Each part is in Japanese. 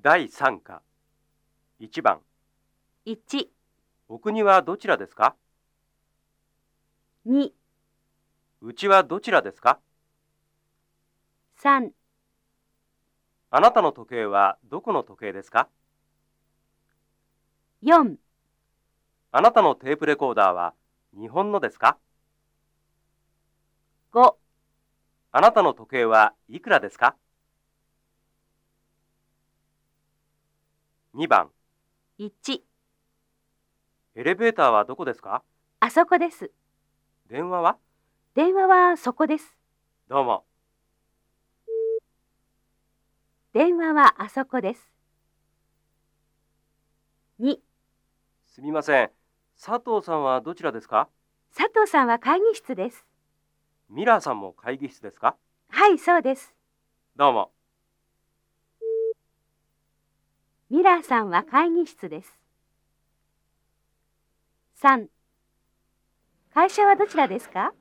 第3課。1番。1、お国はどちらですか？2、うちはどちらですか？3、あなたの時計はどこの時計ですか？4、あなたのテープレコーダーは日本のですか？5、あなたの時計はいくらですか？2番1、エレベーターはどこですか？あそこです。電話は？電話はそこです。どうも電話はあそこです。2、すみません佐藤さんはどちらですか？佐藤さんは会議室です。ミラーさんも会議室ですか？はい、そうです。どうもミラーさんは会議室です。3、会社はどちらですか？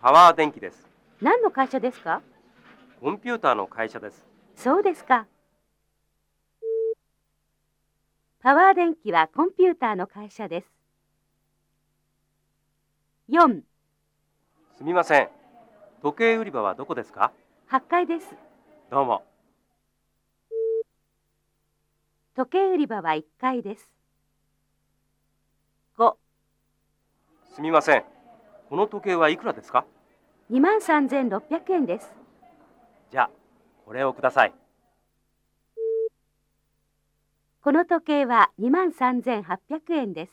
パワー電気です。何の会社ですか？コンピューターの会社です。そうですか。パワー電気はコンピューターの会社です。4、すみません。時計売り場はどこですか？8階です。どうも時計売り場は1階です。5、すみませんこの時計はいくらですか？2万3600円です。じゃあこれをくださいこの時計は2万3800円です。